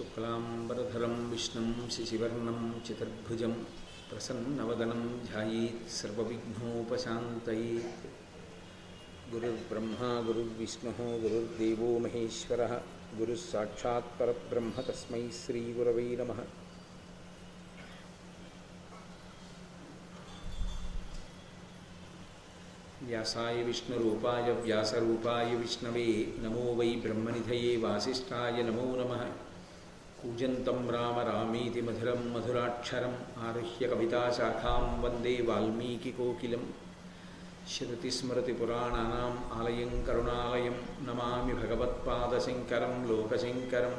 शुक्लाम्बरधरं, विष्णुं, शशिवर्णं, चतुर्भुजं, प्रसन्नवदनं ध्यायेत् सर्वविघ्नोपशान्तयेत् गुरुर्ब्रह्मा, गुरुर्विष्णुः, गुरुर्देवो महेश्वरः गुरुः तस्मै श्रीगुरवै नमः। व्यासाय विष्णुरूपाय, व्यासरूपाय विष्णवे, नमो वै ब्रह्मनिधये वासिष्ठाय नमो नमः। कूजन्तं राम रामीति मधुरं मधुराक्षरम् आरुह्य कविताशाखां वन्दे वाल्मीकिकोकिलं श्रुतिस्मृतिपुराणानाम् आलयं करुणालयं नमामि भगवत्पादशङ्करं लोकशङ्करं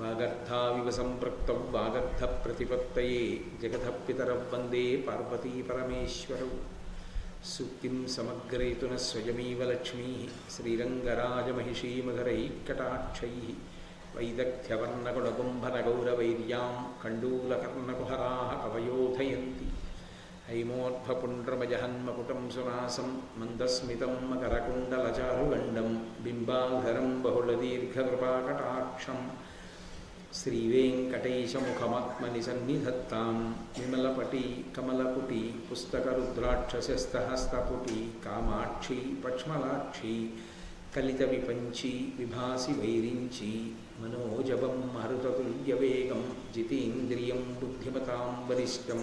वागर्धाविव सम्पृक्तौ वागर्धप्रतिपत्तये जगतः पितरौ वन्दे पार्वतीपरमेश्वरौ सूक्तिं समग्रयितुनः स्वयमेव लक्ष्मीः श्रीरङ्गराजमहिषीमधुरैः कटाक्षैः वैदग्ध्यवर्णगुणकुम्भनगौरवैर्यां कण्डूलकर्णकुहराः कवयोधयन्ति हैमोर्ध्वपुण्ड्रमजहन्मकुटं सुनासं मन्दस्मितं मकरकुण्डलचारुगण्डं बिम्बाधरं बहुलदीर्घकृपाकटाक्षं श्रीवेङ्कटेशमुखमात्मनि सन्निधत्तां विमलपटी कमलपुटी पुस्तकरुद्राक्षसस्तहस्तपुटी कामाक्षी पक्ष्मलाक्षी कलितविपञ्ची विभासि वैरिञ्ची మనోజవం హరుతతుల్యవేగం జితీంద్రియం బుద్ధిమతాం వరిష్టం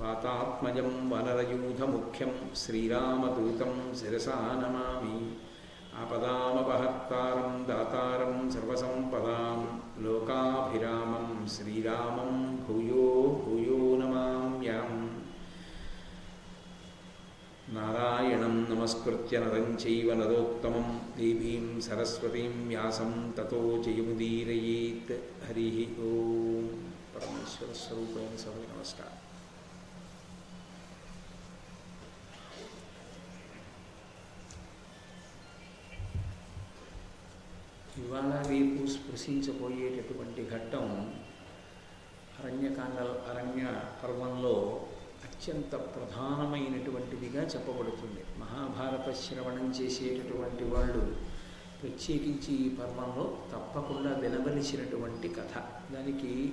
వాతాత్మజం వనరయూధముఖ్యం శ్రీరామదూతం శిరసా నమామి ఆపదామపహత్తారం దాతారం సర్వసంపదాం లోకాభిరామం శ్రీరామం భూయో భూయో నమామ్యాం നാരായണം നമസ്കൃത്യ നരം ചൈവ നരോത്തമം ദേവീം സരസ്വതീം വ്യാസം തതോ ജയമുദീരയേത് ഹരി ഓം പരമേശ്വരസ്വരൂപേണ സഭ നമസ്കാരം. ഇവാള ఇవాళ రేపు స్పృశించబోయేటటువంటి ఘట్టం అరణ్యకాండ అరణ్య പർവങ്ങളോ అత్యంత ప్రధానమైనటువంటిదిగా చెప్పబడుతుంది. మహాభారత శ్రవణం చేసేటటువంటి వాళ్ళు ప్రత్యేకించి ఈ పర్వంలో తప్పకుండా వినవలసినటువంటి కథ. దానికి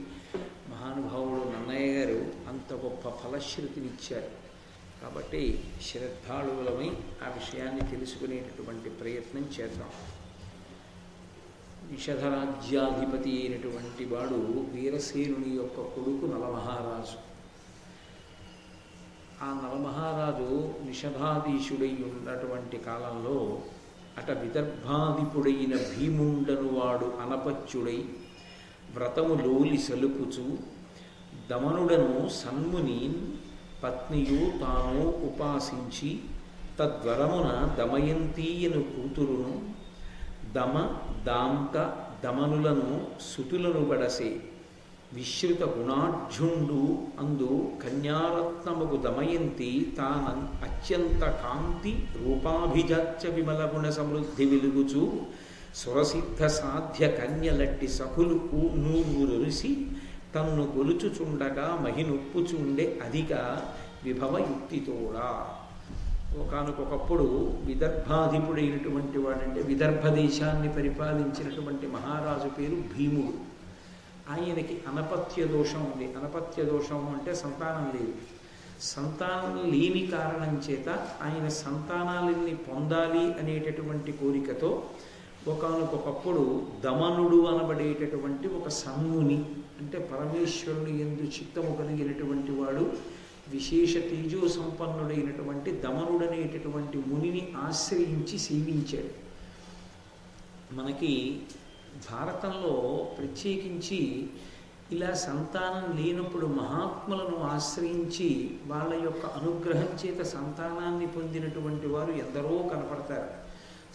మహానుభావుడు నన్నయ్య గారు అంత గొప్ప ఫలశ్రుతినిచ్చారు. కాబట్టి శ్రద్ధాళువులమై ఆ విషయాన్ని తెలుసుకునేటటువంటి ప్రయత్నం చేద్దాం. నిషధరాజ్యాధిపతి అయినటువంటి వాడు వీరసేనుని యొక్క కొడుకు నలమహారాజు. ఆ నలమహారాజు నిషధాధీశుడై ఉన్నటువంటి కాలంలో అట విదర్భాధిపుడైన భీముండను వాడు అనపత్యుడై వ్రతము లోలి సలుపుచు దమనుడను సన్ముని పత్నియు తాను ఉపాసించి తద్వరమున దమయంతీయను కూతురును దమ దాంత దమనులను సుతులను బడసే విశ్రిత గుణాఢ్యుండు అందు కన్యారత్నముకు దమయంతి తాన అత్యంత కాంతి రూపాభిజాత్య విమల గుణ సమృద్ధి వెలుగుచు సురసిద్ధ సాధ్య కన్యలట్టి సఖులు నూరురిసి తన్ను గొలుచుచుండగా మహినొప్పుచుండే అధిక విభవయుక్తితోడా ఒకనకొకప్పుడు విదర్భాధిపుడైనటువంటి వాడంటే విదర్భ దేశాన్ని పరిపాలించినటువంటి మహారాజు పేరు భీముడు. ఆయనకి అనపత్య దోషం ఉంది. అనపత్య దోషం అంటే సంతానం లేదు. సంతానం లేని కారణం చేత ఆయన సంతానాలని పొందాలి అనేటటువంటి కోరికతో ఒకనకొకప్పుడు దమనుడు అనబడేటటువంటి ఒక సన్ముని అంటే పరమేశ్వరుని ఎందు చిత్తము కలిగినటువంటి వాడు విశేష తేజో సంపన్నుడైనటువంటి దమనుడనేటటువంటి మునిని ఆశ్రయించి సేవించాడు. మనకి భారతంలో ప్రత్యేకించి ఇలా సంతానం లేనప్పుడు మహాత్ములను ఆశ్రయించి వాళ్ళ యొక్క అనుగ్రహం చేత సంతానాన్ని పొందినటువంటి వారు ఎందరో కనపడతారు.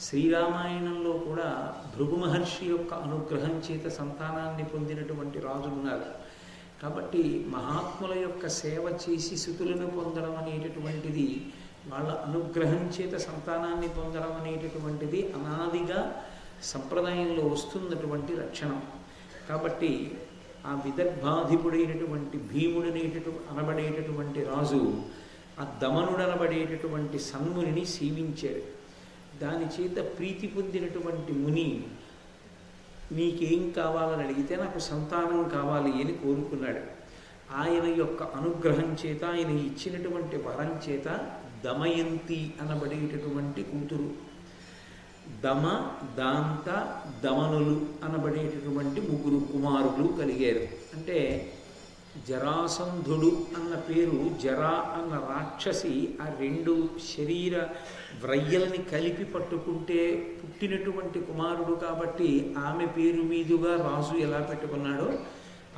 శ్రీరామాయణంలో కూడా భృగు మహర్షి యొక్క అనుగ్రహం చేత సంతానాన్ని పొందినటువంటి రాజులు ఉన్నారు కాబట్టి మహాత్ముల యొక్క సేవ చేసి శుతులను పొందడం అనేటటువంటిది వాళ్ళ అనుగ్రహం చేత సంతానాన్ని పొందడం అనేటటువంటిది అనాదిగా సంప్రదాయంలో వస్తున్నటువంటి లక్షణం. కాబట్టి ఆ విదర్భాధిపుడైనటువంటి భీముడనేటటు అనబడేటటువంటి రాజు ఆ దమనుడనబడేటటువంటి సన్మునిని సేవించాడు. దాని చేత ప్రీతి పొందినటువంటి ముని నీకేం కావాలని అడిగితే నాకు సంతానం కావాలి అని కోరుకున్నాడు. ఆయన యొక్క అనుగ్రహం చేత ఆయన ఇచ్చినటువంటి వరం చేత దమయంతి అనబడేటటువంటి కూతురు దమ దాంత దమనులు అనబడేటటువంటి ముగ్గురు కుమారులు కలిగారు. అంటే జరాసంధుడు అన్న పేరు జరా అన్న రాక్షసి ఆ రెండు శరీర వ్రయ్యల్ని కలిపి పట్టుకుంటే పుట్టినటువంటి కుమారుడు కాబట్టి ఆమె పేరు మీదుగా రాజు ఎలా పెట్టుకున్నాడో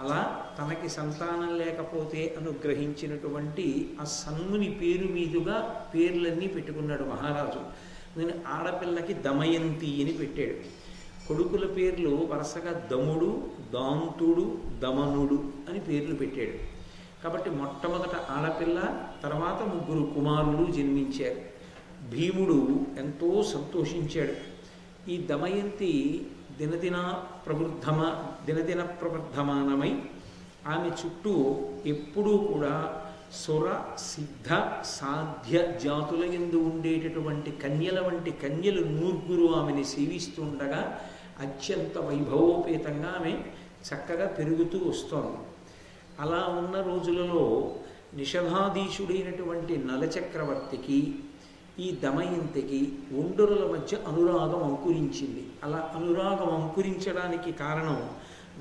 అలా తనకి సంతానం లేకపోతే అనుగ్రహించినటువంటి ఆ సన్ముని పేరు మీదుగా పేర్లన్నీ పెట్టుకున్నాడు మహారాజు. నేను ఆడపిల్లకి దమయంతి అని పెట్టాడు. కొడుకుల పేర్లు వరుసగా దముడు దాంతుడు దమనుడు అని పేర్లు పెట్టాడు. కాబట్టి మొట్టమొదట ఆడపిల్ల తర్వాత ముగ్గురు కుమారులు జన్మించారు. భీముడు ఎంతో సంతోషించాడు. ఈ దమయంతి దినదిన ప్రవృద్ధమ దినదిన ప్రవర్ధమానమై ఆమె చుట్టూ ఎప్పుడూ కూడా సుర సిద్ధ సాధ్య జాతుల ఎందు ఉండేటటువంటి కన్యల వంటి కన్యలు నూర్గురు ఆమెని సేవిస్తుండగా అత్యంత వైభవోపేతంగా ఆమె చక్కగా పెరుగుతూ వస్తోంది. అలా ఉన్న రోజులలో నిషధాధీశుడైనటువంటి నలచక్రవర్తికి ఈ దమయంతికి ఒండరుల మధ్య అనురాగం అంకురించింది. అలా అనురాగం అంకురించడానికి కారణం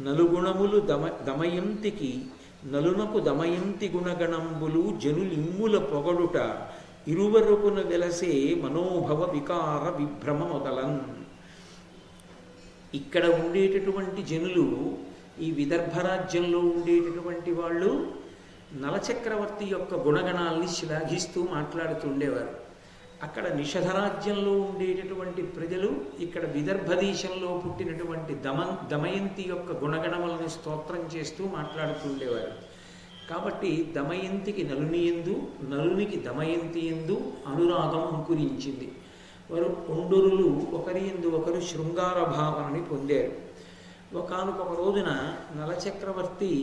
నలుగుణములు దమ దమయంతికి నలునకు దమయంతి గుణగణంబులు జనులిమ్ముల పొగడుట ఇరువరుకున వెలసే మనోభవ వికార విభ్రమ మొదలన్. ఇక్కడ ఉండేటటువంటి జనులు ఈ విదర్భ రాజ్యంలో ఉండేటటువంటి వాళ్ళు నలచక్రవర్తి యొక్క గుణగణాల్ని శ్లాఘిస్తూ మాట్లాడుతుండేవారు. అక్కడ నిషధరాజ్యంలో ఉండేటటువంటి ప్రజలు ఇక్కడ విదర్భ దేశంలో పుట్టినటువంటి దమ దమయంతి యొక్క గుణగణములను స్తోత్రం చేస్తూ మాట్లాడుతుండేవారు కాబట్టి దమయంతికి నలుని ఎందు నలునికి దమయంతి ఎందు అనురాగం అంకురించింది. వారు ఒండరులు ఒకరి ఎందు ఒకరు శృంగార భావనని పొందారు. ఒకనొక రోజున నలచక్రవర్తి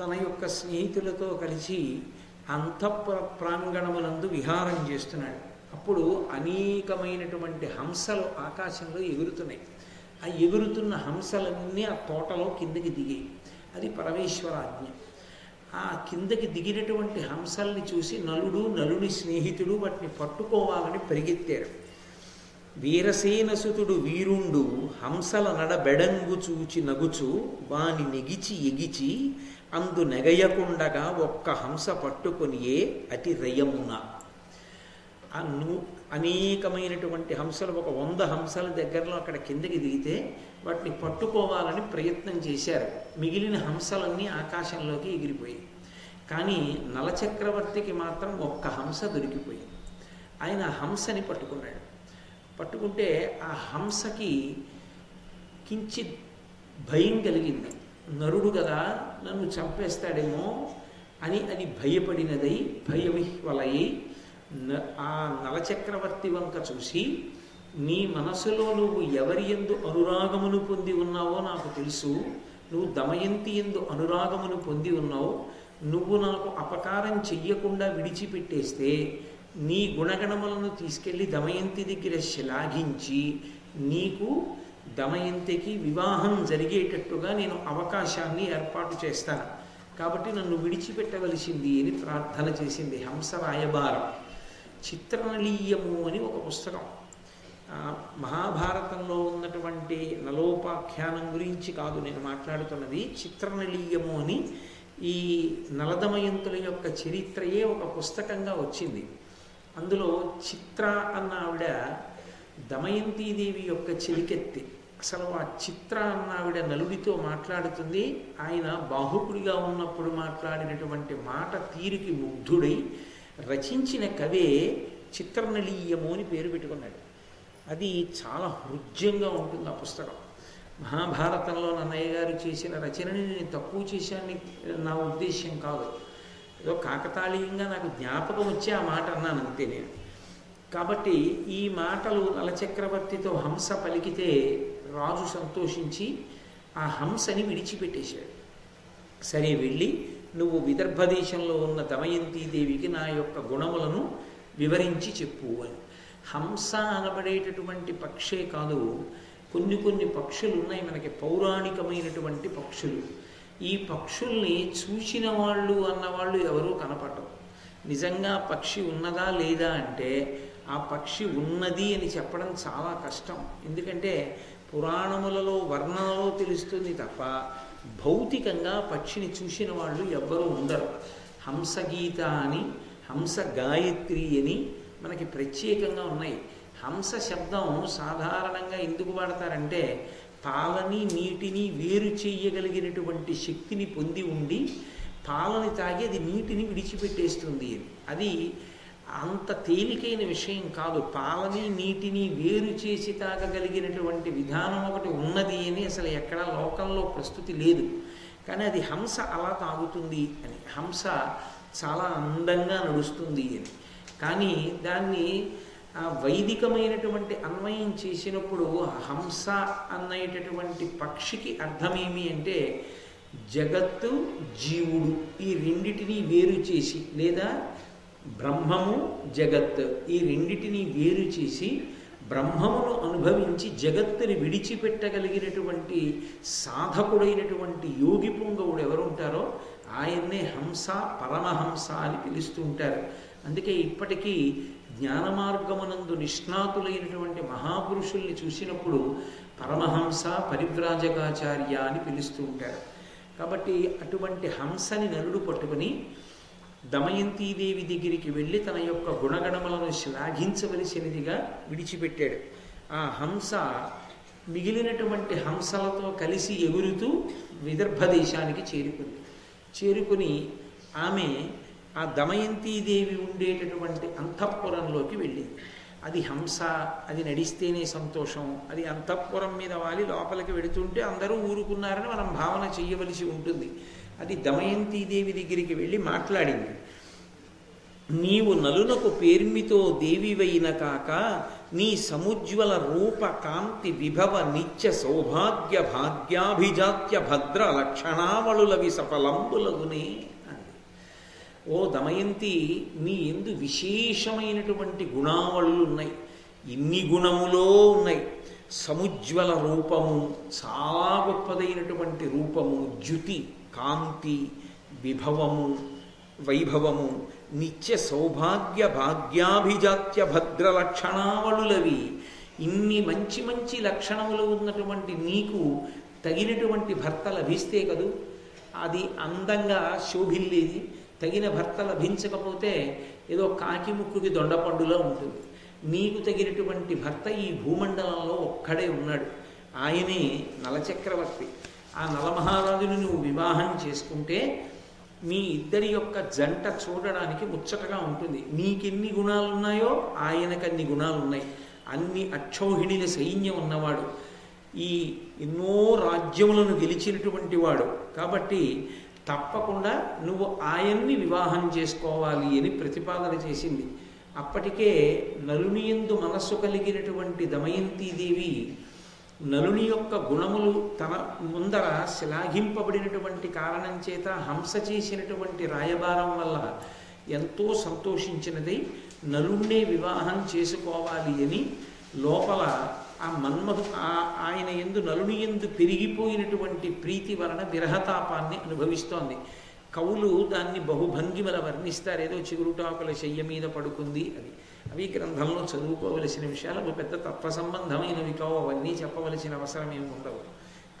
తన యొక్క స్నేహితులతో కలిసి అంతఃపుర ప్రాంగణమునందు విహారం చేస్తున్నాడు. అప్పుడు అనేకమైనటువంటి హంసలు ఆకాశంలో ఎగురుతున్నాయి. ఆ ఎగురుతున్న హంసలన్నీ ఆ తోటలో కిందకి దిగి అది పరమేశ్వరాజ్ఞ. ఆ కిందకి దిగినటువంటి హంసల్ని చూసి నలుడు నలుని స్నేహితుడు వాటిని పట్టుకోవాలని పరిగెత్తారు. వీరసేనసుతుడు వీరుండు హంసల నడ బెడంగు చూచి నగుచు వాని నెగిచి ఎగిచి అందు నెగయకుండగా ఒక్క హంస పట్టుకొనియే అతి రయమున. అనేకమైనటువంటి హంసలు ఒక వంద హంసల దగ్గరలో అక్కడ కిందకి దిగితే వాటిని పట్టుకోవాలని ప్రయత్నం చేశారు. మిగిలిన హంసలన్నీ ఆకాశంలోకి ఎగిరిపోయాయి. కానీ నలచక్రవర్తికి మాత్రం ఒక్క హంస దొరికిపోయింది. ఆయన ఆ హంసని పట్టుకున్నాడు. పట్టుకుంటే ఆ హంసకి కించిత్ భయం కలిగింది. నరుడు కదా నన్ను చంపేస్తాడేమో అని అది భయపడినదై భయవిహ్వలయ్యి ఆ నలచక్రవర్తి వంక చూసి నీ మనసులో నువ్వు ఎవరి ఎందు అనురాగమును పొంది ఉన్నావో నాకు తెలుసు. నువ్వు దమయంతి ఎందు అనురాగమును పొంది ఉన్నావు. నువ్వు నాకు అపకారం చెయ్యకుండా విడిచిపెట్టేస్తే నీ గుణగణములను తీసుకెళ్ళి దమయంతి దగ్గర శ్లాఘించి నీకు దమయంతికి వివాహం జరిగేటట్టుగా నేను అవకాశాన్ని ఏర్పాటు చేస్తాను. కాబట్టి నన్ను విడిచిపెట్టవలసింది అని ప్రార్థన చేసింది హంస రాయబారం చిత్రనలీయము అని ఒక పుస్తకం. మహాభారతంలో ఉన్నటువంటి నలోపాఖ్యానం గురించి కాదు నేను మాట్లాడుతున్నది చిత్రనళీయము అని. ఈ నలదమయంతుల యొక్క చరిత్రయే ఒక పుస్తకంగా వచ్చింది. అందులో చిత్ర అన్న ఆవిడ దమయంతీదేవి యొక్క చెలికెత్తి అసలు ఆ చిత్ర అన్న ఆవిడ నలుడితో మాట్లాడుతుంది. ఆయన బాహుకుడిగా ఉన్నప్పుడు మాట్లాడినటువంటి మాట తీరికి ముగ్ధుడై రచించిన కవే చిత్రనళీయము అని పేరు పెట్టుకున్నాడు. అది చాలా హృద్యంగా ఉంటుంది ఆ పుస్తకం. మహాభారతంలో నన్నయ్య గారు చేసిన రచనని నేను తక్కువ చేశాను నా ఉద్దేశ్యం కాదు. ఏదో కాకతాళీయంగా నాకు జ్ఞాపకం వచ్చే ఆ మాట అన్నాను అంతే నేను. కాబట్టి ఈ మాటలు నలచక్రవర్తితో హంస పలికితే రాజు సంతోషించి ఆ హంసని విడిచిపెట్టేశాడు. సరే వెళ్ళి నువ్వు విదర్భ దేశంలో ఉన్న దమయంతీదేవికి నా యొక్క గుణములను వివరించి చెప్పు అని. హంస అనబడేటటువంటి పక్షే కాదు కొన్ని కొన్ని పక్షులు ఉన్నాయి మనకి పౌరాణికమైనటువంటి పక్షులు. ఈ పక్షుల్ని చూసిన వాళ్ళు అన్నవాళ్ళు ఎవరూ కనపడరు. నిజంగా పక్షి ఉన్నదా లేదా అంటే ఆ పక్షి ఉన్నది అని చెప్పడం చాలా కష్టం. ఎందుకంటే పురాణములలో వర్ణనలో తెలుస్తుంది తప్ప భౌతికంగా పక్షిని చూసిన వాళ్ళు ఎవ్వరూ ఉండరు. హంసగీత అని హంస గాయత్రి అని మనకి ప్రత్యేకంగా ఉన్నాయి. హంస శబ్దం సాధారణంగా ఎందుకు వాడతారంటే పాలని నీటిని వేరు చేయగలిగినటువంటి శక్తిని పొంది ఉండి పాలని తాగి అది నీటిని విడిచిపెట్టేస్తుంది. అని అది అంత తేలికైన విషయం కాదు. పాలని నీటిని వేరు చేసి తాగగలిగినటువంటి విధానం ఒకటి ఉన్నది అని అసలు ఎక్కడా లోకంలో ప్రస్తుతి లేదు. కానీ అది హంస అలా తాగుతుంది అని. హంస చాలా అందంగా నడుస్తుంది అని. కానీ దాన్ని వైదికమైనటువంటి అన్వయం చేసినప్పుడు హంస అనేటటువంటి పక్షికి అర్థమేమి అంటే జగత్తు జీవుడు ఈ రెండిటిని వేరు చేసి లేదా బ్రహ్మము జగత్ ఈ రెండిటిని వేరు చేసి బ్రహ్మమును అనుభవించి జగత్తుని విడిచిపెట్టగలిగినటువంటి సాధకుడైనటువంటి యోగి పుంగవుడు ఎవరుంటారో ఆయన్నే హంస పరమహంస అని పిలుస్తూ ఉంటారు. అందుకే ఇప్పటికీ జ్ఞాన మార్గమునందు నిష్ణాతులైనటువంటి మహాపురుషుల్ని చూసినప్పుడు పరమహంస పరివ్రాజకాచార్య అని పిలుస్తూ ఉంటారు. కాబట్టి అటువంటి హంసని నలుడు పట్టుకుని దమయంతీదేవి దగ్గరికి వెళ్ళి తన యొక్క గుణగణములను శ్లాఘించవలసినదిగా విడిచిపెట్టాడు. ఆ హంస మిగిలినటువంటి హంసలతో కలిసి ఎగురుతూ విదర్భ దేశానికి చేరుకుంది. చేరుకుని ఆమె ఆ దమయంతీదేవి ఉండేటటువంటి అంతఃపురంలోకి వెళ్ళింది. అది హంస అది నడిస్తేనే సంతోషం అది అంతఃపురం మీద వాలి లోపలికి వెడుతుంటే అందరూ ఊరుకున్నారని మనం భావన చేయవలసి ఉంటుంది. అది దమయంతీదేవి దగ్గరికి వెళ్ళి మాట్లాడింది. నీవు నలునకు పేర్మితో దేవివైన కాక నీ సముజ్వల రూప కాంతి విభవ నిత్య సౌభాగ్య భాగ్యాభిజాత్య భద్ర లక్షణావళులవి సఫలంబులగునే ఓ దమయంతి నీ ఎందు విశేషమైనటువంటి గుణావళులు ఉన్నాయి. ఇన్ని గుణములో ఉన్నాయి. సముజ్వల రూపము చాలా గొప్పదైనటువంటి రూపము జ్యుతి. కాంతి విభవము వైభవము నిత్య సౌభాగ్య భాగ్యాభిజాత్య భద్ర లక్షణావళులవి. ఇన్ని మంచి మంచి లక్షణములు ఉన్నటువంటి నీకు తగినటువంటి భర్త లభిస్తే కదూ? అది అందంగా శోభిల్లేది. తగిన భర్త లభించకపోతే ఏదో కాకి ముక్కుకి దొండపండులా ఉంటుంది. నీకు తగినటువంటి భర్త ఈ భూమండలంలో ఒక్కడే ఉన్నాడు. ఆయనే నలచక్రవర్తి. ఆ నలమహారాజుని నువ్వు వివాహం చేసుకుంటే మీ ఇద్దరి యొక్క జంట చూడడానికి ముచ్చటగా ఉంటుంది. నీకెన్ని గుణాలు ఉన్నాయో ఆయనకు అన్ని గుణాలున్నాయి. అన్ని అక్షౌహిణిల సైన్యం ఉన్నవాడు. ఈ ఎన్నో రాజ్యములను గెలిచినటువంటి వాడు. కాబట్టి తప్పకుండా నువ్వు ఆయన్ని వివాహం చేసుకోవాలి అని ప్రతిపాదన చేసింది. అప్పటికే నలునియందు మనస్సు కలిగినటువంటి దమయంతీదేవి నలుని యొక్క గుణములు తన ముందర శ్లాఘింపబడినటువంటి కారణం చేత హంస చేసినటువంటి రాయబారం వల్ల ఎంతో సంతోషించినది. నలుణ్ణే వివాహం చేసుకోవాలి అని లోపల ఆ మన్మధు ఆయన ఎందు నలుని ఎందు పెరిగిపోయినటువంటి ప్రీతి వలన విరహతాపాన్ని అనుభవిస్తోంది. కవులు దాన్ని బహుభంగిమల వర్ణిస్తారు. ఏదో చిగురుటాకుల శయ్య మీద పడుకుంది అది అవి గ్రంథంలో చదువుకోవలసిన విషయాలు అవి పెద్ద తత్వ సంబంధమైనవి కావు అవన్నీ చెప్పవలసిన అవసరం ఏమి ఉండవు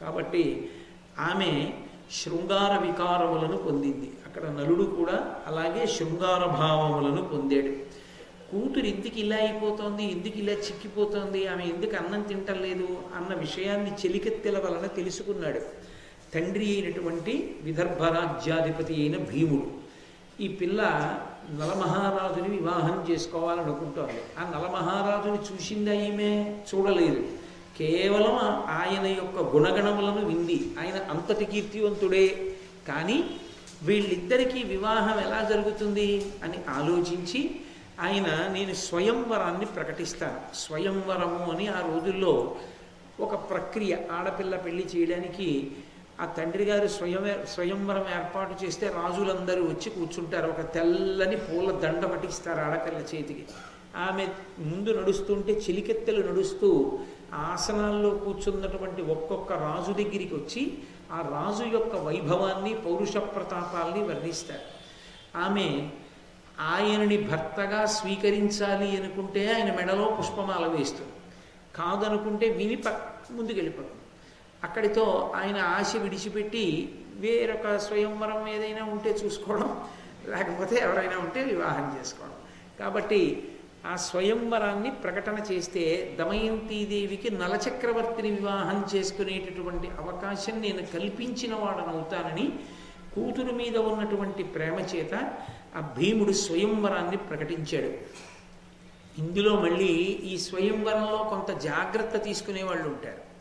కాబట్టి ఆమె శృంగార వికారములను పొందింది. అక్కడ నలుడు కూడా అలాగే శృంగార భావములను పొందాడు. కూతురు ఎందుకు ఇలా అయిపోతోంది ఎందుకు ఇలా చిక్కిపోతోంది ఆమె ఎందుకు అన్నం తింటలేదు అన్న విషయాన్ని చెలికెత్తెల వలన తెలుసుకున్నాడు. తండ్రి అయినటువంటి విదర్భ రాజ్యాధిపతి అయిన భీముడు. ఈ పిల్ల నలమహారాజుని వివాహం చేసుకోవాలనుకుంటోంది. ఆ నలమహారాజుని చూసిందా ఈమె? చూడలేదు. కేవలం ఆయన యొక్క గుణగణములను వింది. ఆయన అంతటి కీర్తివంతుడే. కానీ వీళ్ళిద్దరికీ వివాహం ఎలా జరుగుతుంది అని ఆలోచించి ఆయన నేను స్వయంవరాన్ని ప్రకటిస్తాను. స్వయంవరము అని ఆ రోజుల్లో ఒక ప్రక్రియ. ఆడపిల్ల పెళ్ళి చేయడానికి ఆ తండ్రి గారు స్వయం స్వయంవరం ఏర్పాటు చేస్తే రాజులందరూ వచ్చి కూర్చుంటారు. ఒక తెల్లని పూల దండ పట్టిస్తారు ఆడపిల్ల చేతికి. ఆమె ముందు నడుస్తుంటే చిలికెత్తెలు నడుస్తూ ఆసనాల్లో కూర్చున్నటువంటి ఒక్కొక్క రాజు దగ్గరికి వచ్చి ఆ రాజు యొక్క వైభవాన్ని పౌరుష ప్రతాపాల్ని వర్ణిస్తారు. ఆమె ఆయనని భర్తగా స్వీకరించాలి అనుకుంటే ఆయన మెడలో పుష్పమాల వేస్తుంది. కాదనుకుంటే విని ప ముందుకెళ్ళిపోతుంది. అక్కడితో ఆయన ఆశ విడిచిపెట్టి వేరొక స్వయంవరం ఏదైనా ఉంటే చూసుకోవడం లేకపోతే ఎవరైనా ఉంటే వివాహం చేసుకోవడం. కాబట్టి ఆ స్వయంవరాన్ని ప్రకటన చేస్తే దమయంతీదేవికి నలచక్రవర్తిని వివాహం చేసుకునేటటువంటి అవకాశం నేను కల్పించిన వాడనవుతానని కూతురు మీద ఉన్నటువంటి ప్రేమ చేత ఆ భీముడు స్వయంవరాన్ని ప్రకటించాడు. ఇందులో మళ్ళీ ఈ స్వయంవరంలో కొంత జాగ్రత్త తీసుకునే వాళ్ళు ఉంటారు.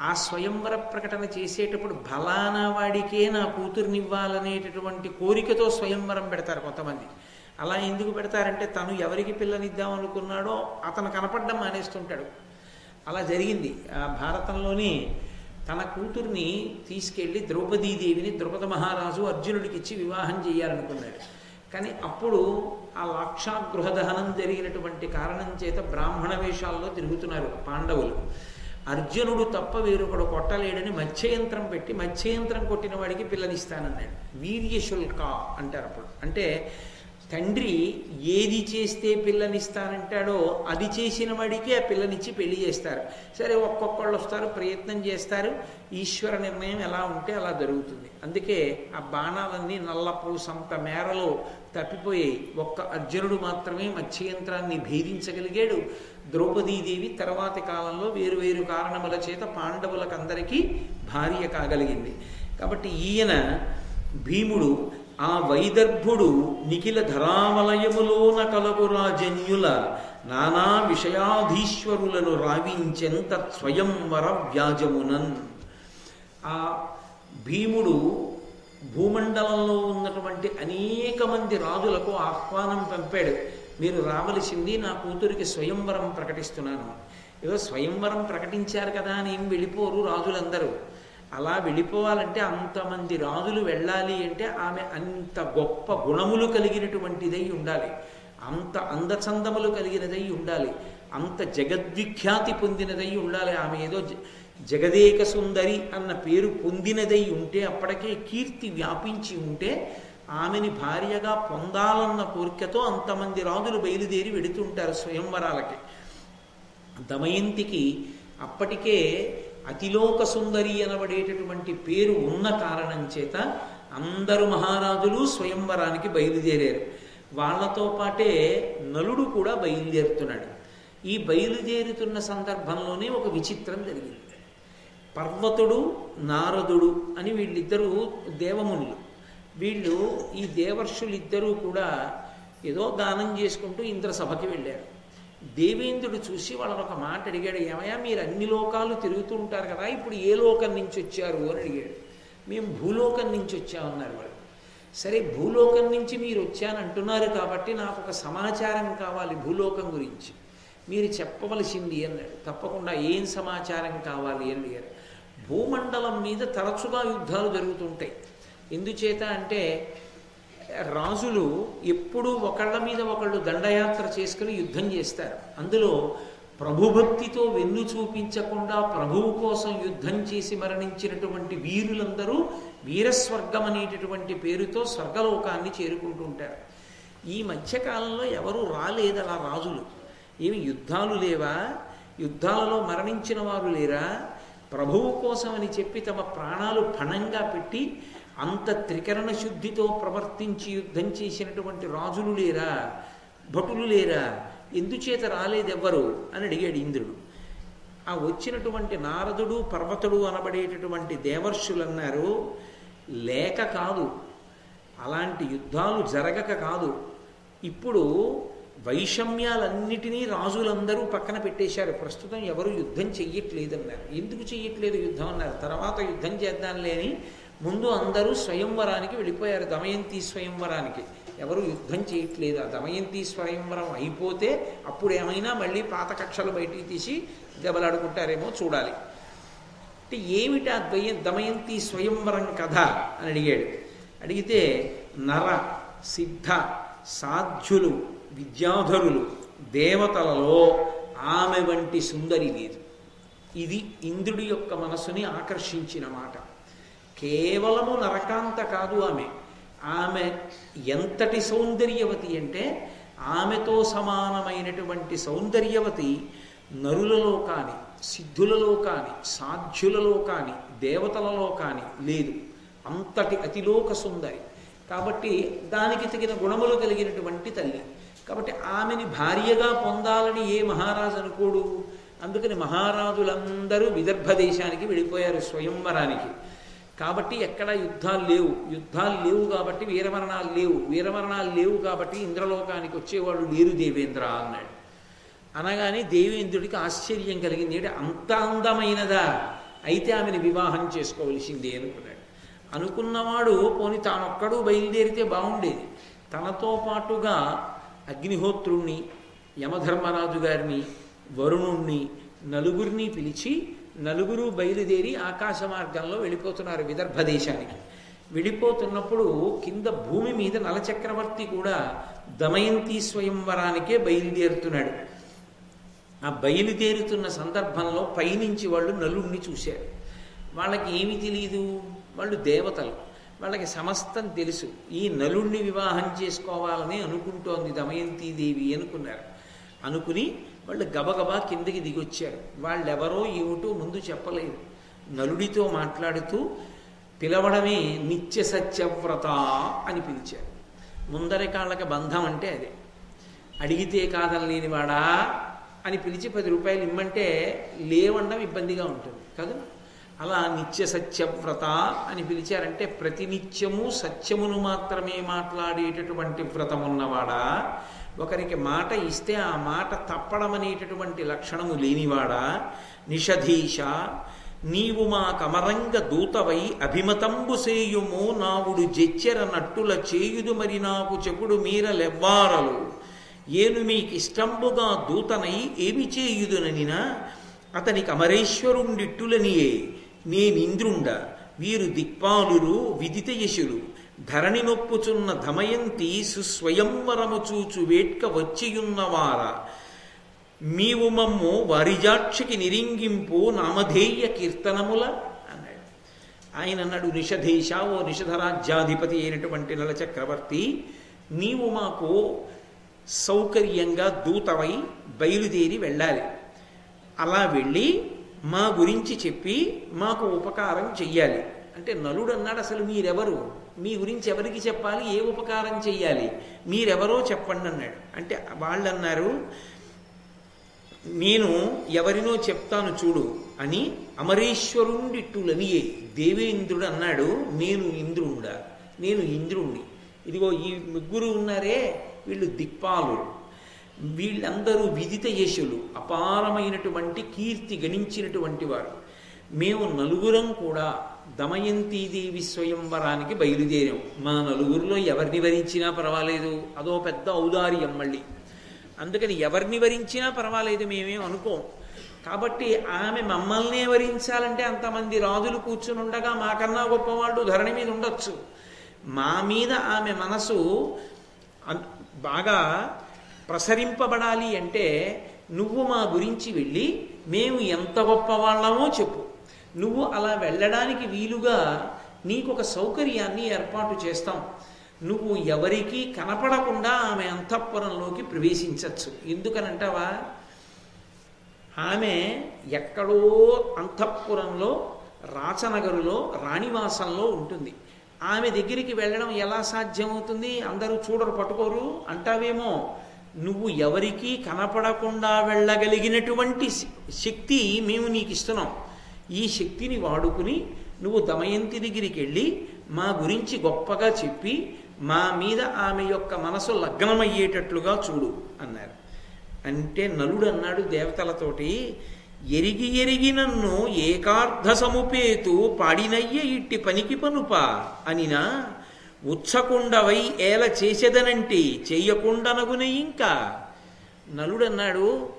ఆ స్వయంవర ప్రకటన చేసేటప్పుడు బలానా వాడికే నా కూతురునివ్వాలనేటటువంటి కోరికతో స్వయంవరం పెడతారు కొంతమంది. అలా ఎందుకు పెడతారంటే తను ఎవరికి పిల్లనిద్దాం అనుకున్నాడో అతను కనపడడం మానేస్తుంటాడు. అలా జరిగింది. ఆ భారతంలోని తన కూతుర్ని తీసుకెళ్ళి ద్రౌపదీదేవిని ద్రౌపద మహారాజు అర్జునుడికి ఇచ్చి వివాహం చేయాలనుకున్నాడు. కానీ అప్పుడు ఆ లాక్షాగృహ దహనం జరిగినటువంటి కారణం చేత బ్రాహ్మణ వేషాల్లో తిరుగుతున్నారు పాండవులు. అర్జునుడు తప్ప వేరొకడు కొట్టలేడని మత్స్యయంత్రం పెట్టి మత్స్యయంత్రం కొట్టిన వాడికి పిల్లనిస్తానన్నాడు. వీర్యశుల్క అంటారు అప్పుడు. అంటే తండ్రి ఏది చేస్తే పిల్లనిస్తానంటాడో అది చేసిన వాడికి ఆ పిల్లనిచ్చి పెళ్ళి చేస్తారు. సరే ఒక్కొక్కళ్ళు వస్తారు ప్రయత్నం చేస్తారు. ఈశ్వర నిర్ణయం ఎలా ఉంటే అలా జరుగుతుంది. అందుకే ఆ బాణాలన్నీ నల్లపు సంత మేరలో తప్పిపోయాయి. ఒక్క అర్జునుడు మాత్రమే మత్స్యయంత్రాన్ని భేదించగలిగాడు. ద్రౌపదీదేవి తర్వాతి కాలంలో వేరు వేరు కారణముల చేత పాండవులకందరికీ భార్య కాగలిగింది. కాబట్టి ఈయన భీముడు ఆ వైదర్భుడు నిఖిల ధరావలయములోన కలగు రాజన్యుల నానా విషయాధీశ్వరులను రావించెంత స్వయంవర వ్యాజమునన్. ఆ భీముడు భూమండలంలో ఉన్నటువంటి అనేక మంది రాజులకు ఆహ్వానం పంపాడు. మీరు రావలసింది నా కూతురికి స్వయంవరం ప్రకటిస్తున్నాను. ఏదో స్వయంవరం ప్రకటించారు కదా అని ఏం వెళ్ళిపోరు రాజులందరూ. అలా వెళ్ళిపోవాలంటే అంతమంది రాజులు వెళ్ళాలి అంటే ఆమె అంత గొప్ప గుణములు కలిగినటువంటిదై ఉండాలి. అంత అందచందములు కలిగినదై ఉండాలి. అంత జగద్విఖ్యాతి పొందినదై ఉండాలి. ఆమె ఏదో జగదేక సుందరి అన్న పేరు పొందినదై ఉంటే అప్పటికే కీర్తి వ్యాపించి ఉంటే ఆమెని భార్యగా పొందాలన్న కోరికతో అంతమంది రాజులు బయలుదేరి వెడుతుంటారు స్వయంవరాలకి. దమయంతికి అప్పటికే అతిలోక సుందరి అనబడేటటువంటి పేరు ఉన్న కారణం చేత అందరు మహారాజులు స్వయంవరానికి బయలుదేరారు. వాళ్ళతో పాటే నలుడు కూడా బయలుదేరుతున్నాడు. ఈ బయలుదేరుతున్న సందర్భంలోనే ఒక విచిత్రం జరిగింది. పర్వతుడు నారదుడు అని వీళ్ళిద్దరూ దేవమునులు. వీళ్ళు ఈ దేవర్షులిద్దరూ కూడా ఏదో దానం చేసుకుంటూ ఇంద్రసభకి వెళ్ళారు. దేవేంద్రుడు చూసి వాళ్ళని ఒక మాట అడిగాడు ఏమయ్యా మీరు అన్ని లోకాలు తిరుగుతూ ఉంటారు కదా ఇప్పుడు ఏ లోకం నుంచి వచ్చారు? అని అడిగాడు. మేము భూలోకం నుంచి వచ్చామన్నారు వాళ్ళు. సరే భూలోకం నుంచి మీరు వచ్చానంటున్నారు కాబట్టి నాకు ఒక సమాచారం కావాలి భూలోకం గురించి. మీరు చెప్పవలసింది అన్నాడు. తప్పకుండా ఏం సమాచారం కావాలి అని అడిగారు. భూమండలం మీద తరచుగా యుద్ధాలు జరుగుతుంటాయి. ఎందుచేత అంటే రాజులు ఎప్పుడూ ఒకళ్ళ మీద ఒకళ్ళు దండయాత్ర చేసుకుని యుద్ధం చేస్తారు. అందులో ప్రభుభక్తితో వెన్ను చూపించకుండా ప్రభువు కోసం యుద్ధం చేసి మరణించినటువంటి వీరులందరూ వీరస్వర్గం అనేటటువంటి పేరుతో స్వర్గలోకాన్ని చేరుకుంటూ ఉంటారు. ఈ మధ్యకాలంలో ఎవరు రాలేదు అలా రాజులు. ఏమి యుద్ధాలు లేవా? యుద్ధాలలో మరణించిన వారు లేరా? ప్రభువు కోసం అని చెప్పి తమ ప్రాణాలు పణంగా పెట్టి అంత త్రికరణ శుద్ధితో ప్రవర్తించి యుద్ధం చేసినటువంటి రాజులు లేరా? భటులు లేరా? ఎందుచేత రాలేదెవ్వరు? అని అడిగాడు ఇంద్రుడు. ఆ వచ్చినటువంటి నారదుడు పర్వతుడు అనబడేటటువంటి దేవర్షులు అన్నారు లేక కాదు. అలాంటి యుద్ధాలు జరగక కాదు. ఇప్పుడు వైషమ్యాలన్నిటినీ రాజులందరూ పక్కన పెట్టేశారు. ప్రస్తుతం ఎవరు యుద్ధం చెయ్యట్లేదన్నారు. ఎందుకు చెయ్యట్లేదు యుద్ధం? అన్నారు. తర్వాత యుద్ధం చేద్దాంలే అని ముందు అందరూ స్వయంవరానికి వెళ్ళిపోయారు. దమయంతి స్వయంవరానికి. ఎవరు యుద్ధం చేయట్లేదు. ఆ దమయంతి స్వయంవరం అయిపోతే అప్పుడు ఏమైనా మళ్ళీ పాత కక్షలు బయటికి తీసి దెబ్బలాడుకుంటారేమో చూడాలి. అంటే ఏమిటి ఆ ద్వయ దమయంతి స్వయంవరం కథ అని అడిగాడు. అడిగితే నర సిద్ధ సాధ్యులు విద్యాధరులు దేవతలలో ఆమె వంటి సుందరి లేదు. ఇది ఇంద్రుడి యొక్క మనసుని ఆకర్షించిన మాట. కేవలము నరకాంత కాదు ఆమె. ఆమె ఎంతటి సౌందర్యవతి అంటే ఆమెతో సమానమైనటువంటి సౌందర్యవతి నరులలో కానీ సిద్ధులలో కానీ సాధ్యులలో కానీ దేవతలలో కానీ లేదు. అంతటి అతిలోక సుందరి. కాబట్టి దానికి తగిన గుణములు కలిగినటువంటి తల్లి. కాబట్టి ఆమెని భార్యగా పొందాలని ఏ మహారాజు అనుకోడు. అందుకని మహారాజులందరూ విదర్భ దేశానికి వెళ్ళిపోయారు స్వయంవరానికి. కాబట్టి ఎక్కడ యుద్ధాలు లేవు. యుద్ధాలు లేవు కాబట్టి వీరమరణాలు లేవు. వీరమరణాలు లేవు కాబట్టి ఇంద్రలోకానికి వచ్చేవాళ్ళు లేరు దేవేంద్ర అన్నాడు. అనగానే దేవేంద్రుడికి ఆశ్చర్యం కలిగింది. ఏంటి అంత అందమైనదా? అయితే ఆమెను వివాహం చేసుకోవలసిందే అనుకున్నాడు. అనుకున్నవాడు పోని తానొక్కడు బయలుదేరితే బాగుండేది. తనతో పాటుగా అగ్నిహోత్రుణ్ణి యమధర్మరాజు గారిని వరుణుణ్ణి నలుగురిని పిలిచి నలుగురు బయలుదేరి ఆకాశ మార్గంలో వెళ్ళిపోతున్నారు విదర్భ దేశానికి. వెళ్ళిపోతున్నప్పుడు కింద భూమి మీద నలచక్రవర్తి కూడా దమయంతి స్వయంవరానికే బయలుదేరుతున్నాడు. ఆ బయలుదేరుతున్న సందర్భంలో పైనుంచి వాళ్ళు నలుడిని చూశారు. వాళ్ళకి ఏమి తెలియదు వాళ్ళు దేవతలు. వాళ్ళకి సమస్తం తెలుసు. ఈ నలుణ్ణి వివాహం చేసుకోవాలని అనుకుంటోంది దమయంతీదేవి అనుకున్నారు. అనుకుని వాళ్ళు గబగబా కిందకి దిగొచ్చారు. వాళ్ళెవరో ఏమిటో ముందు చెప్పలేదు. నలుడితో మాట్లాడుతూ పిలవడమే నిత్య సత్యవ్రత అని పిలిచారు. ముందరి కాళ్ళకి బంధం అంటే అదే. అడిగితే కాదని వాడా అని పిలిచి పది రూపాయలు ఇమ్మంటే లేవండం ఇబ్బందిగా ఉంటుంది కదా? అలా నిత్య సత్యవ్రత అని పిలిచారంటే ప్రతినిత్యము సత్యమును మాత్రమే మాట్లాడేటటువంటి వ్రతం ఉన్నవాడా ఒకరికి మాట ఇస్తే ఆ మాట తప్పడం అనేటటువంటి లక్షణము లేనివాడా? నిషధీష నీవు మా కమరంగ దూతవై అభిమతంబు సేయుము నావుడు జెచ్చెర నట్టుల చేయుదు మరి నాకు చెప్పుడు మీరలెవ్వారలు ఏను మీకిష్టంబుగా దూతనై ఏమి చేయుదుననినా? అతనికి అమరేశ్వరుండిట్టులనియే నేనింద్రుండ వీరు దిక్పాలురు విదితయశులు. ధరణి నొప్పుచున్న ధమయంతి సుస్వయంవరము చూచు వేట్క వచ్చియున్నవార మీవు మమ్ము వారిజాక్షికి నిరింగింపు నామధేయ కీర్తనముల అన్నాడు. ఆయన అన్నాడు నిషధేశ ఓ నిషధరాజ్యాధిపతి అయినటువంటి నలచక్రవర్తి నీవు మాకు సౌకర్యంగా దూతమై బయలుదేరి వెళ్ళాలి. అలా వెళ్ళి మా గురించి చెప్పి మాకు ఉపకారం చెయ్యాలి. అంటే నలుడు అన్నాడు అసలు మీరెవరు? మీ గురించి ఎవరికి చెప్పాలి? ఏ ఉపకారం చెయ్యాలి? మీరెవరో చెప్పండి అన్నాడు. అంటే వాళ్ళు అన్నారు నేను ఎవరినో చెప్తాను చూడు అని అమరేశ్వరుండిట్టులనియే దేవేంద్రుడు అన్నాడు. నేను ఇంద్రుండా నేను ఇంద్రుణ్ణి. ఇదిగో ఈ ముగ్గురు ఉన్నారే వీళ్ళు దిక్పాలు వీళ్ళందరూ విదిత యశులు అపారమైనటువంటి కీర్తి గణించినటువంటి వారు. మేము నలుగురం కూడా దమయంతీదేవి స్వయంవరానికి బయలుదేరాం. మా నలుగురిలో ఎవరిని వరించినా పర్వాలేదు. అదో పెద్ద ఔదార్యం మళ్ళీ. అందుకని ఎవరిని వరించినా పర్వాలేదు మేమేం అనుకోం. కాబట్టి ఆమె మమ్మల్నే వరించాలంటే అంతమంది రాజులు కూర్చుని ఉండగా మాకన్నా గొప్పవాళ్ళు ధరణి మీద ఉండొచ్చు. మా మీద ఆమె మనసు బాగా ప్రసరింపబడాలి అంటే నువ్వు మా గురించి వెళ్ళి మేము ఎంత గొప్పవాళ్ళమో చెప్పు. నువ్వు అలా వెళ్ళడానికి వీలుగా నీకు ఒక సౌకర్యాన్ని ఏర్పాటు చేస్తాం. నువ్వు ఎవరికీ కనపడకుండా ఆమె అంతఃపురంలోకి ప్రవేశించవచ్చు ఎందుకనంటావా? ఆమె ఎక్కడో అంతఃపురంలో రాచనగరులో రాణివాసంలో ఉంటుంది. ఆమె దగ్గరికి వెళ్ళడం ఎలా సాధ్యమవుతుంది? అందరూ చూడరు పట్టుకోరు అంటావేమో? నువ్వు ఎవరికీ కనపడకుండా వెళ్ళగలిగినటువంటి శక్తి మేము నీకు ఇస్తున్నాం ఈ శక్తిని వాడుకుని నువ్వు దమయంతి దగ్గరికి వెళ్ళి మా గురించి గొప్పగా చెప్పి మా మీద ఆమె యొక్క మనసు లగ్నమయ్యేటట్లుగా చూడు అన్నారు. అంటే నలుడు అన్నాడు దేవతలతోటి ఎరిగి ఎరిగి నన్ను ఏకార్ధ సముపేతు పాడినయ్యే ఇట్టి పనికి పనుప అనినా ఉచ్చకుండవై ఏల చేసేదనంటి చెయ్యకుండనగునే ఇంకా నలుడన్నాడు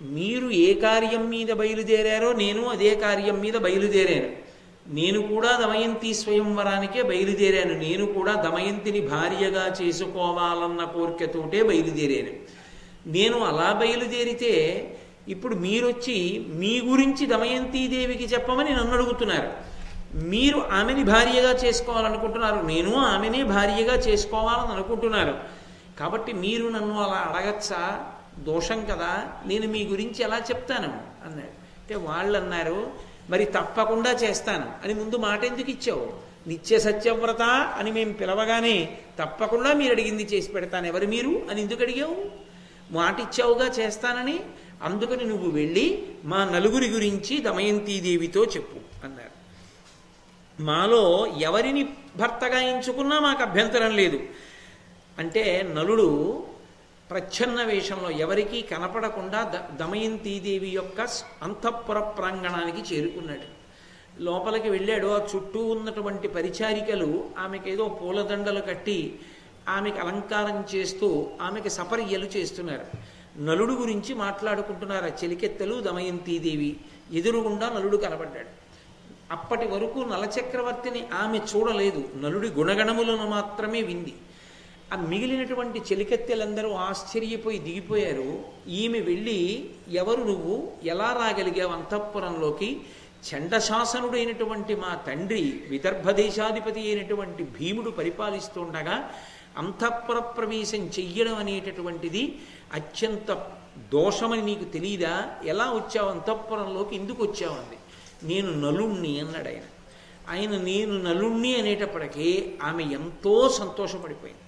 మీరు ఏ కార్యం మీద బయలుదేరారో నేను అదే కార్యం మీద బయలుదేరాను. నేను కూడా దమయంతి స్వయంవరానికే బయలుదేరాను. నేను కూడా దమయంతిని భార్యగా చేసుకోవాలన్న కోరికతోటే బయలుదేరాను. నేను అలా బయలుదేరితే ఇప్పుడు మీరొచ్చి మీ గురించి దమయంతీదేవికి చెప్పమని నన్ను అడుగుతున్నారు. మీరు ఆమెని భార్యగా చేసుకోవాలనుకుంటున్నారు. నేను ఆమెనే భార్యగా చేసుకోవాలని అనుకుంటున్నారు. కాబట్టి మీరు నన్ను అలా అడగచ్చా? దోషం కదా నేను మీ గురించి ఎలా చెప్తాను? అన్నాడు. అంటే వాళ్ళు అన్నారు మరి తప్పకుండా చేస్తాను. అని ముందు మాట ఎందుకు ఇచ్చావు? నిత్య సత్యవ్రత అని మేము పిలవగానే తప్పకుండా మీరు అడిగింది చేసి పెడతాను. ఎవరు మీరు? అని ఎందుకు అడిగావు? మాట ఇచ్చావుగా చేస్తానని? అందుకని నువ్వు వెళ్ళి మా నలుగురి గురించి దమయంతీదేవితో చెప్పు అన్నారు. మాలో ఎవరిని భర్తగా ఎంచుకున్నా మాకు అభ్యంతరం లేదు. అంటే నలుడు ప్రచ్ఛన్న వేషంలో ఎవరికీ కనపడకుండా ద దమయంతీదేవి యొక్క అంతఃపుర ప్రాంగణానికి చేరుకున్నాడు. లోపలికి వెళ్ళాడు. ఆ చుట్టూ ఉన్నటువంటి పరిచారికలు ఆమెకేదో పూలదండలు కట్టి ఆమెకు అలంకారం చేస్తూ ఆమెకి సపర్యలు చేస్తున్నారు. నలుడు గురించి మాట్లాడుకుంటున్నారు. ఆ చెలికెత్తెలు దమయంతీదేవి. ఎదురుగుండా నలుడు కనబడ్డాడు అప్పటి వరకు నలచక్రవర్తిని ఆమె చూడలేదు. నలుడి గుణగణములను మాత్రమే వింది. ఆ మిగిలినటువంటి చెలికత్తెలందరూ ఆశ్చర్యపోయి దిగిపోయారు. ఈమె వెళ్ళి ఎవరు నువ్వు? ఎలా రాగలిగావు అంతఃపురంలోకి? చండశాసనుడైనటువంటి మా తండ్రి విదర్భ దేశాధిపతి అయినటువంటి భీముడు పరిపాలిస్తుండగా అంతఃపుర ప్రవేశం చెయ్యడం అనేటటువంటిది అత్యంత దోషమని నీకు తెలీదా? ఎలా వచ్చావు అంతఃపురంలోకి? ఎందుకు వచ్చావు? అంది. నేను నలుణ్ణి అన్నాడు ఆయన ఆయన నేను నలుణ్ణి అనేటప్పటికీ ఆమె ఎంతో సంతోషపడిపోయింది.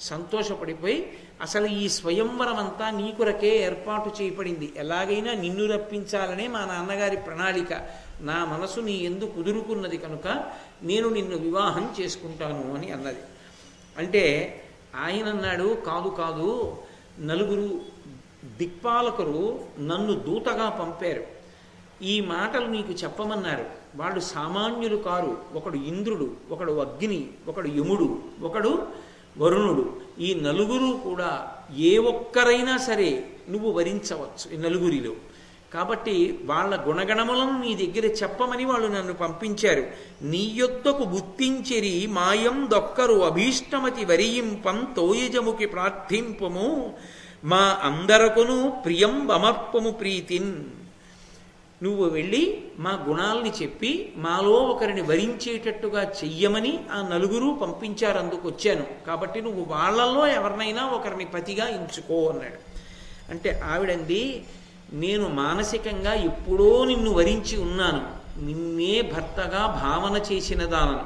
సంతోషపడిపోయి అసలు ఈ స్వయంవరం అంతా నీ కొరకే ఏర్పాటు చేయబడింది. ఎలాగైనా నిన్ను రప్పించాలనే మా నాన్నగారి ప్రణాళిక. నా మనసు నీ ఎందు కుదురుకున్నది కనుక నేను నిన్ను వివాహం చేసుకుంటాను అని అన్నది. అంటే ఆయన అన్నాడు కాదు కాదు నలుగురు దిక్పాలకులు నన్ను దూతగా పంపారు. ఈ మాటలు నీకు చెప్పమన్నారు. వాళ్ళు సామాన్యులు కారు. ఒకడు ఇంద్రుడు ఒకడు అగ్ని ఒకడు యముడు ఒకడు వరుణుడు. ఈ నలుగురు కూడా ఏ ఒక్కరైనా సరే నువ్వు వరించవచ్చు ఈ నలుగురిలో. కాబట్టి వాళ్ళ గుణగణములను నీ దగ్గర చెప్పమని వాళ్ళు నన్ను పంపించారు. నీ యొద్దకు గుర్తించిరి మాయం దొక్కరు అభీష్టమతి వరియింపం తోయజముకి ప్రార్థింపము. మా అందరకును ప్రియం బమర్పము ప్రీతిన్. నువ్వు వెళ్ళి మా గుణాల్ని చెప్పి మాలో ఒకరిని వరించేటట్టుగా చెయ్యమని ఆ నలుగురు పంపించారు అందుకు వచ్చాను. కాబట్టి నువ్వు వాళ్ళల్లో ఎవరినైనా ఒకరిని పతిగా ఎంచుకో అన్నాడు. అంటే ఆవిడంది నేను మానసికంగా ఎప్పుడో నిన్ను వరించి ఉన్నాను. నిన్నే భర్తగా భావన చేసిన దానను.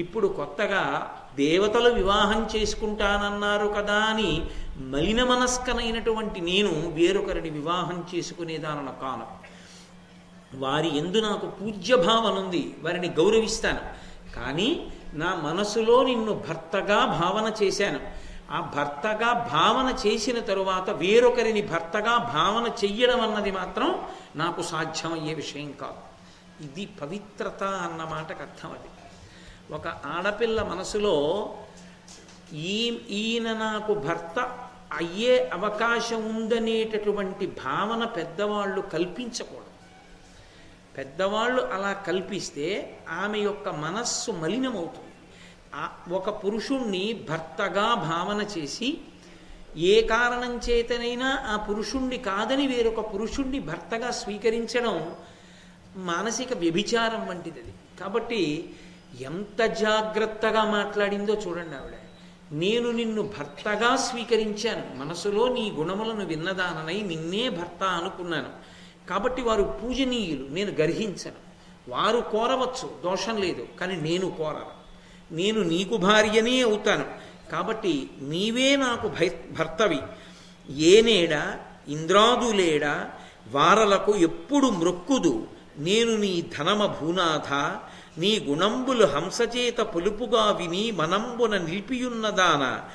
ఇప్పుడు కొత్తగా దేవతలు వివాహం చేసుకుంటానన్నారు కదా అని మలిన మనస్కనైనటువంటి నేను వేరొకరిని వివాహం చేసుకునేదానను కాను. వారి ఎందు నాకు పూజ్యభావన ఉంది వారిని గౌరవిస్తాను. కానీ నా మనసులో నిన్ను భర్తగా భావన చేశాను. ఆ భర్తగా భావన చేసిన తరువాత వేరొకరిని భర్తగా భావన చెయ్యడం అన్నది మాత్రం నాకు సాధ్యమయ్యే విషయం కాదు. ఇది పవిత్రత అన్న మాటకు అర్థం అది. ఒక ఆడపిల్ల మనసులో ఈ ఈయన నాకు భర్త అయ్యే అవకాశం ఉందనేటటువంటి భావన పెద్దవాళ్ళు కల్పించకూడదు. పెద్దవాళ్ళు అలా కల్పిస్తే ఆమె యొక్క మనస్సు మలినమవుతుంది. ఒక పురుషుణ్ణి భర్తగా భావన చేసి ఏ కారణం చేతనైనా ఆ పురుషుణ్ణి కాదని వేరొక పురుషుణ్ణి భర్తగా స్వీకరించడం మానసిక వ్యభిచారం వంటిది అది కాబట్టి ఎంత జాగ్రత్తగా మాట్లాడిందో చూడండి ఆవిడ. నేను నిన్ను భర్తగా స్వీకరించాను. మనసులో నీ గుణములను విన్నదాననై నిన్నే భర్త అనుకున్నాను. కాబట్టి వారు పూజనీయులు నేను గర్హించను. వారు కోరవచ్చు దోషం లేదు కానీ నేను కోరను. నేను నీకు భార్యనే అవుతాను. కాబట్టి నీవే నాకు భర్తవి. ఏనేడా ఇంద్రాదులేడా వారలకు ఎప్పుడు మ్రొక్కుదు నేను నీ ధనమ భూనాథ. నీ గుణంబులు హంసచేత పొలుపుగా విని మనంబున నిలిపియున్నదాన